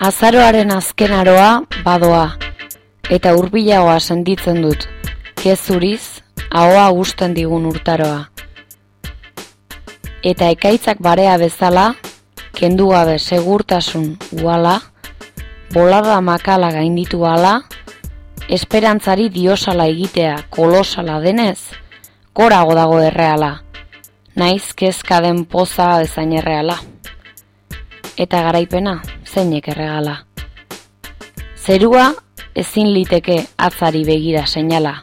Azaroaren azken aroa badoa, eta hurbilagoa sentitzen dut, kezuriz, ahoa gusten digun urtaroa. Eta ekaitzak barea bezala, kendu gabe segurtasun uala, bolada makala gainditu ala, esperantzari diosala egitea kolosala denez, korago dago erreala, naiz kezka den poza ezain erreala. Eta garaipena, zeinek erregala. Zerua ezin liteke atzari begira seinala.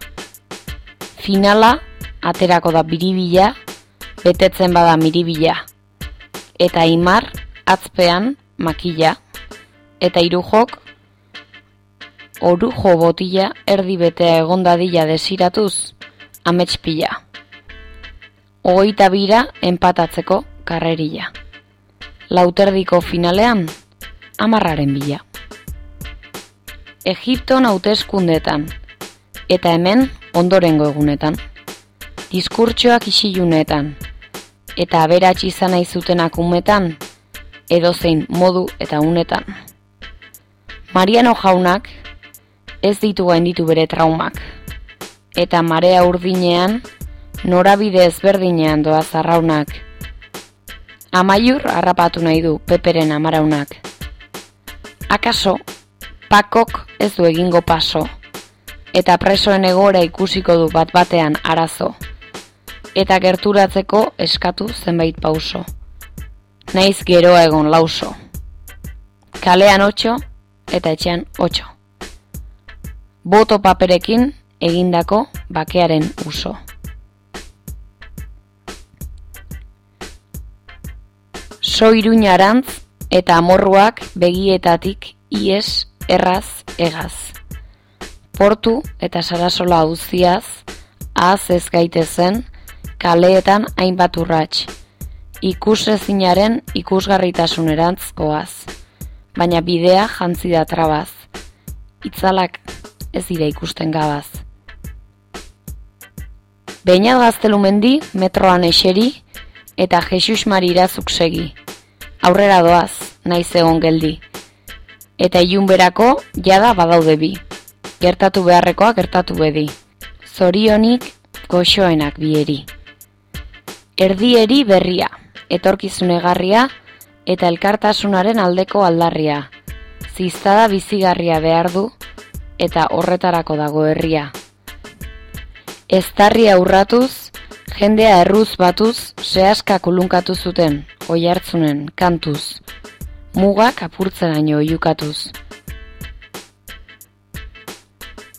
Finala aterako da biribila, betetzen bada miribila. Eta imar atzpean makila. Eta irujok orujo botila erdi betea egondadila desiratuz ametspila. Ogoita bira enpatatzeko karrerila. Lauterdiko finalean amarraren bila. Egipton hauteskundetan eta hemen ondorengo egunetan. Diskurtsoak isilunetan eta aberatsi izan nahi zutenak umetan edozein modu eta unetan. Mariano jaunak ez ditu gainditu bere traumak eta marea urdinean norabide ezberdinean doa zarraunak. Amaiur harrapatu nahi du peperen amaraunak. Akaso, pakok ez du egingo paso, eta presoen egora ikusiko du bat batean arazo, eta gerturatzeko eskatu zenbait pauso. Naiz geroa egon lauso. Kalean otxo eta etxean otxo. Boto paperekin egindako bakearen uso. So iruñarantz eta amorruak begietatik ies erraz egaz. Portu eta sarasola auziaz, az ez gaitezen, kaleetan hainbat urrats, ikus ikusgarritasunerantz goaz, baina bidea jantzi da trabaz, itzalak ez dira ikusten gabaz. Beinat gaztelumendi metroan eseri eta Jesus Mari irazuk segi, aurrera doaz, naiz egon geldi. Eta ilunberako jada badaude bi. Gertatu beharrekoa gertatu bedi. Zorionik goxoenak bieri. Erdieri berria, etorkizunegarria eta elkartasunaren aldeko aldarria. Ziztada bizigarria behar du eta horretarako dago herria. Eztarria urratuz, Jendea erruz batuz, sehaska kulunkatu zuten, oi hartzunen, kantuz. Mugak apurtzen aino oiukatuz.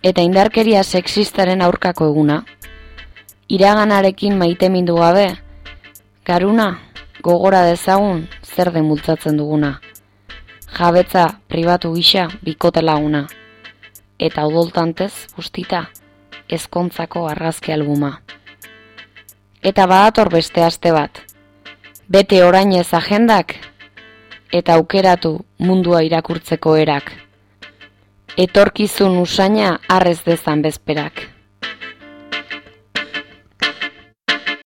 Eta indarkeria sexistaren aurkako eguna. Iraganarekin maite mindu gabe, garuna, gogora dezagun, zer demultzatzen duguna. Jabetza, pribatu gisa, bikote laguna. Eta odoltantez, guztita, ezkontzako arrazke albuma eta badator beste aste bat. Bete orainez agendak eta aukeratu mundua irakurtzeko erak. Etorkizun usaina arrez dezan bezperak.